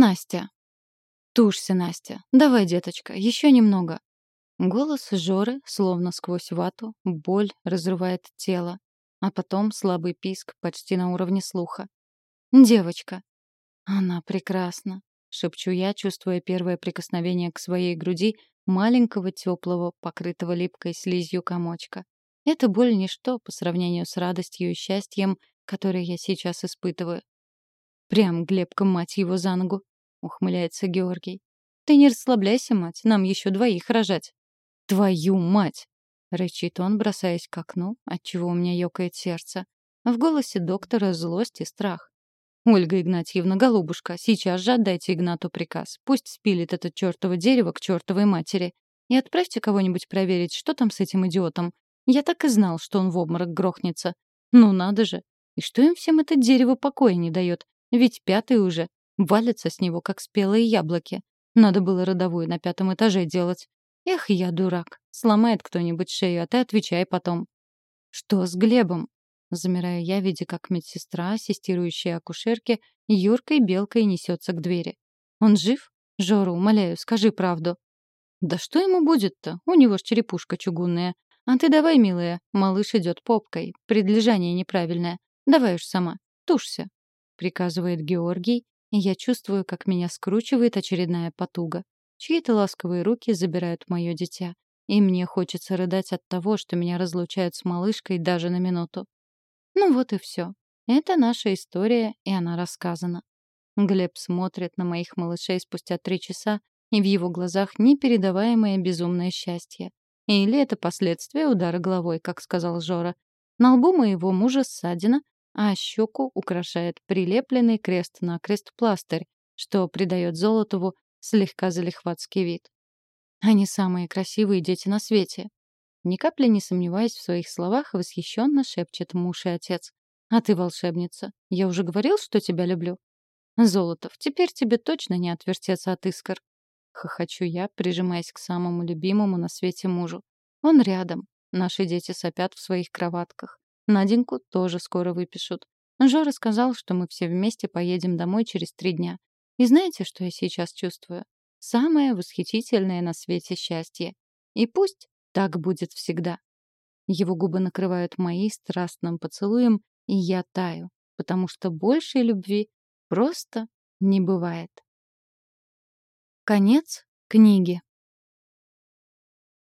Настя. Тушься, Настя. Давай, деточка, еще немного. Голос Жоры, словно сквозь вату, боль разрывает тело. А потом слабый писк почти на уровне слуха. «Девочка». «Она прекрасна», — шепчу я, чувствуя первое прикосновение к своей груди маленького теплого, покрытого липкой слизью комочка. Эта боль — ничто по сравнению с радостью и счастьем, которые я сейчас испытываю. «Прям Глебка, мать его, за ногу!» — ухмыляется Георгий. «Ты не расслабляйся, мать, нам еще двоих рожать». «Твою мать!» — рычит он, бросаясь к окну, отчего у меня ёкает сердце. В голосе доктора злость и страх. «Ольга Игнатьевна, голубушка, сейчас же отдайте Игнату приказ. Пусть спилит это чёртово дерево к чёртовой матери. И отправьте кого-нибудь проверить, что там с этим идиотом. Я так и знал, что он в обморок грохнется. Ну надо же. И что им всем это дерево покоя не дает? Ведь пятый уже. Валится с него, как спелые яблоки. Надо было родовую на пятом этаже делать. Эх, я дурак. Сломает кто-нибудь шею, а ты отвечай потом. Что с Глебом? Замираю я, видя, как медсестра, ассистирующая акушерке, Юркой белкой несется к двери. Он жив? Жора, умоляю, скажи правду. Да что ему будет-то? У него ж черепушка чугунная. А ты давай, милая, малыш идет попкой. Предлежание неправильное. Давай уж сама. Тушься. Приказывает Георгий, я чувствую, как меня скручивает очередная потуга. Чьи-то ласковые руки забирают мое дитя. И мне хочется рыдать от того, что меня разлучают с малышкой даже на минуту. Ну вот и все. Это наша история, и она рассказана. Глеб смотрит на моих малышей спустя три часа, и в его глазах непередаваемое безумное счастье. Или это последствия удара головой, как сказал Жора. На лбу моего мужа ссадина, а щеку украшает прилепленный крест-накрест пластырь, что придает Золотову слегка залихватский вид. Они самые красивые дети на свете. Ни капли не сомневаясь в своих словах, восхищенно шепчет муж и отец. «А ты волшебница. Я уже говорил, что тебя люблю?» «Золотов, теперь тебе точно не отвертеться от искр». Хохочу я, прижимаясь к самому любимому на свете мужу. Он рядом. Наши дети сопят в своих кроватках. Наденьку тоже скоро выпишут. Жора сказал, что мы все вместе поедем домой через три дня. И знаете, что я сейчас чувствую? Самое восхитительное на свете счастье. И пусть так будет всегда. Его губы накрывают мои страстным поцелуем, и я таю, потому что большей любви просто не бывает. Конец книги.